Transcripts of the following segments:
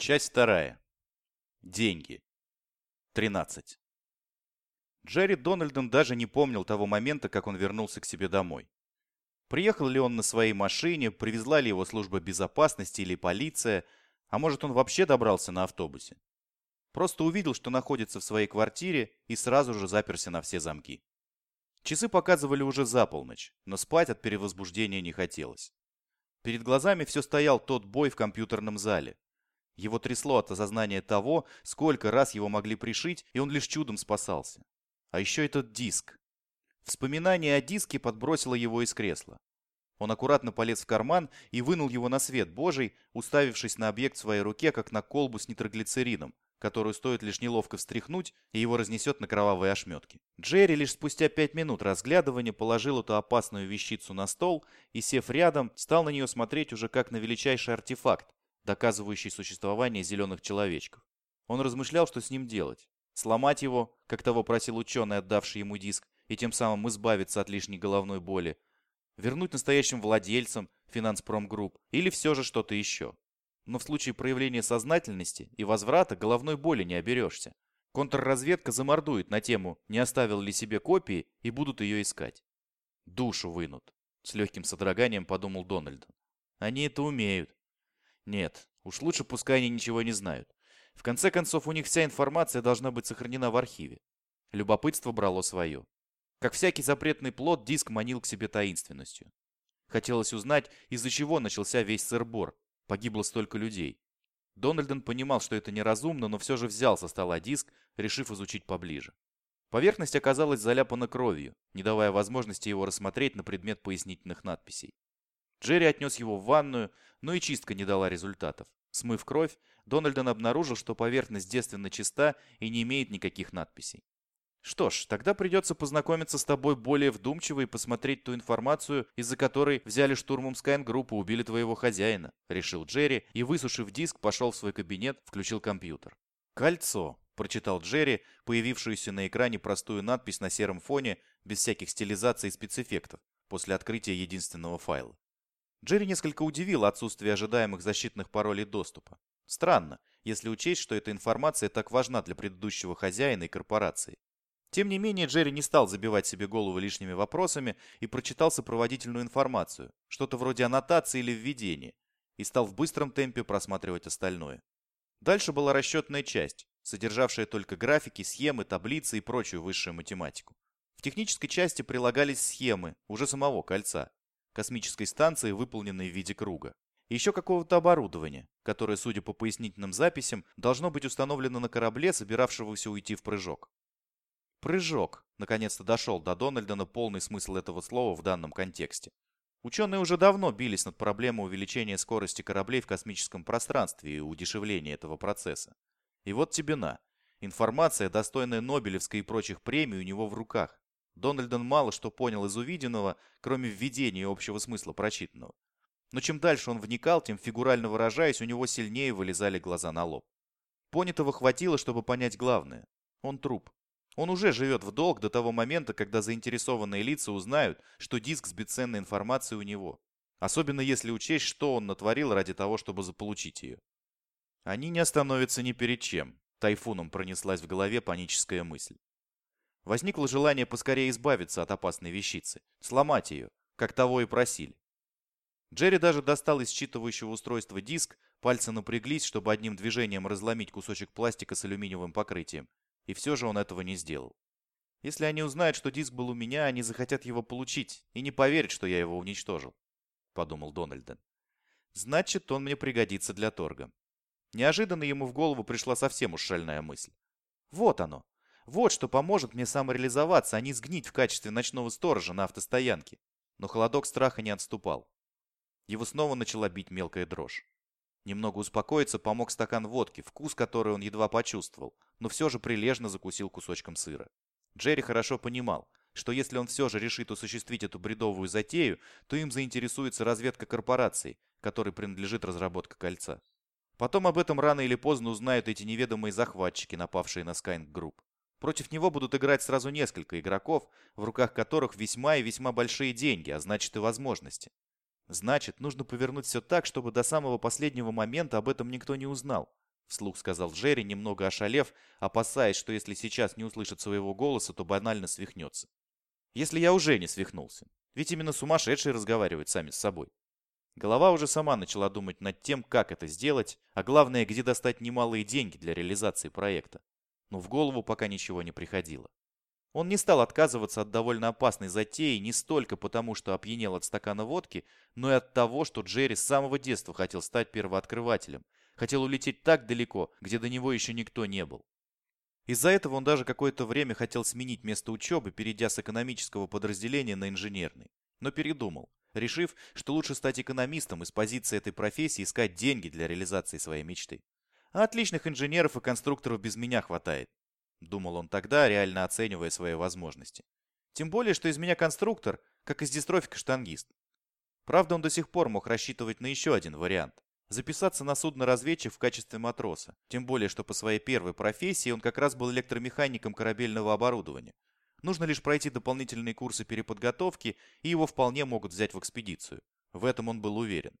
Часть вторая. Деньги. 13. Джерри Дональдон даже не помнил того момента, как он вернулся к себе домой. Приехал ли он на своей машине, привезла ли его служба безопасности или полиция, а может он вообще добрался на автобусе. Просто увидел, что находится в своей квартире и сразу же заперся на все замки. Часы показывали уже за полночь, но спать от перевозбуждения не хотелось. Перед глазами все стоял тот бой в компьютерном зале. Его трясло от осознания того, сколько раз его могли пришить, и он лишь чудом спасался. А еще этот диск. Вспоминание о диске подбросило его из кресла. Он аккуратно полез в карман и вынул его на свет божий, уставившись на объект в своей руке, как на колбу с нитроглицерином, которую стоит лишь неловко встряхнуть, и его разнесет на кровавые ошметки. Джерри лишь спустя пять минут разглядывания положил эту опасную вещицу на стол и, сев рядом, стал на нее смотреть уже как на величайший артефакт, доказывающий существование зеленых человечков. Он размышлял, что с ним делать. Сломать его, как того просил ученый, отдавший ему диск, и тем самым избавиться от лишней головной боли. Вернуть настоящим владельцам Финанспромгрупп или все же что-то еще. Но в случае проявления сознательности и возврата головной боли не оберешься. Контрразведка замордует на тему, не оставил ли себе копии, и будут ее искать. Душу вынут. С легким содроганием подумал Дональдон. Они это умеют. Нет, уж лучше пускай они ничего не знают. В конце концов, у них вся информация должна быть сохранена в архиве. Любопытство брало свое. Как всякий запретный плод, диск манил к себе таинственностью. Хотелось узнать, из-за чего начался весь сырбор. Погибло столько людей. Дональден понимал, что это неразумно, но все же взял со стола диск, решив изучить поближе. Поверхность оказалась заляпана кровью, не давая возможности его рассмотреть на предмет пояснительных надписей. Джерри отнес его в ванную, но и чистка не дала результатов. Смыв кровь, Дональден обнаружил, что поверхность девственно чиста и не имеет никаких надписей. Что ж, тогда придется познакомиться с тобой более вдумчиво и посмотреть ту информацию, из-за которой взяли штурмом Скайн-группу и убили твоего хозяина, решил Джерри и, высушив диск, пошел в свой кабинет, включил компьютер. Кольцо, прочитал Джерри, появившуюся на экране простую надпись на сером фоне, без всяких стилизаций и спецэффектов, после открытия единственного файла. Джерри несколько удивил отсутствие ожидаемых защитных паролей доступа. Странно, если учесть, что эта информация так важна для предыдущего хозяина и корпорации. Тем не менее, Джерри не стал забивать себе голову лишними вопросами и прочитал сопроводительную информацию, что-то вроде аннотации или введения, и стал в быстром темпе просматривать остальное. Дальше была расчетная часть, содержавшая только графики, схемы, таблицы и прочую высшую математику. В технической части прилагались схемы уже самого кольца, космической станции, выполненной в виде круга. Еще какого-то оборудования, которое, судя по пояснительным записям, должно быть установлено на корабле, собиравшегося уйти в прыжок. Прыжок. Наконец-то дошел до Дональдона полный смысл этого слова в данном контексте. Ученые уже давно бились над проблемой увеличения скорости кораблей в космическом пространстве и удешевления этого процесса. И вот тебе на. Информация, достойная Нобелевской и прочих премий, у него в руках. Дональдон мало что понял из увиденного, кроме введения общего смысла прочитанного. Но чем дальше он вникал, тем фигурально выражаясь, у него сильнее вылезали глаза на лоб. Понятого хватило, чтобы понять главное. Он труп. Он уже живет в долг до того момента, когда заинтересованные лица узнают, что диск с бесценной информацией у него. Особенно если учесть, что он натворил ради того, чтобы заполучить ее. Они не остановятся ни перед чем. Тайфуном пронеслась в голове паническая мысль. Возникло желание поскорее избавиться от опасной вещицы, сломать ее, как того и просили. Джерри даже достал из считывающего устройства диск, пальцы напряглись, чтобы одним движением разломить кусочек пластика с алюминиевым покрытием, и все же он этого не сделал. Если они узнают, что диск был у меня, они захотят его получить и не поверят, что я его уничтожил, подумал Дональден. Значит, он мне пригодится для торга. Неожиданно ему в голову пришла совсем уж шальная мысль. Вот оно. Вот что поможет мне самореализоваться, а не сгнить в качестве ночного сторожа на автостоянке. Но холодок страха не отступал. Его снова начала бить мелкая дрожь. Немного успокоиться помог стакан водки, вкус который он едва почувствовал, но все же прилежно закусил кусочком сыра. Джерри хорошо понимал, что если он все же решит осуществить эту бредовую затею, то им заинтересуется разведка корпорации, которой принадлежит разработка кольца. Потом об этом рано или поздно узнают эти неведомые захватчики, напавшие на Skyeng Group. Против него будут играть сразу несколько игроков, в руках которых весьма и весьма большие деньги, а значит и возможности. Значит, нужно повернуть все так, чтобы до самого последнего момента об этом никто не узнал. вслух сказал Джерри, немного ошалев, опасаясь, что если сейчас не услышит своего голоса, то банально свихнется. Если я уже не свихнулся. Ведь именно сумасшедшие разговаривают сами с собой. Голова уже сама начала думать над тем, как это сделать, а главное, где достать немалые деньги для реализации проекта. Но в голову пока ничего не приходило. Он не стал отказываться от довольно опасной затеи не столько потому, что опьянел от стакана водки, но и от того, что Джерри с самого детства хотел стать первооткрывателем, хотел улететь так далеко, где до него еще никто не был. Из-за этого он даже какое-то время хотел сменить место учебы, перейдя с экономического подразделения на инженерный. Но передумал, решив, что лучше стать экономистом и с позиции этой профессии искать деньги для реализации своей мечты. А отличных инженеров и конструкторов без меня хватает. Думал он тогда, реально оценивая свои возможности. Тем более, что из меня конструктор, как из дистрофика штангист. Правда, он до сих пор мог рассчитывать на еще один вариант. Записаться на судно-разведчик в качестве матроса. Тем более, что по своей первой профессии он как раз был электромехаником корабельного оборудования. Нужно лишь пройти дополнительные курсы переподготовки, и его вполне могут взять в экспедицию. В этом он был уверен.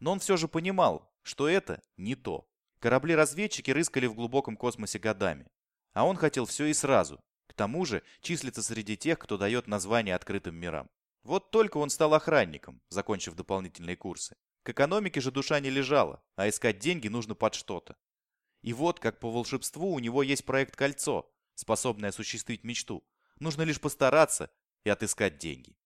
Но он все же понимал, что это не то. Корабли-разведчики рыскали в глубоком космосе годами. А он хотел все и сразу. К тому же числится среди тех, кто дает название открытым мирам. Вот только он стал охранником, закончив дополнительные курсы. К экономике же душа не лежала, а искать деньги нужно под что-то. И вот, как по волшебству, у него есть проект «Кольцо», способный осуществить мечту. Нужно лишь постараться и отыскать деньги.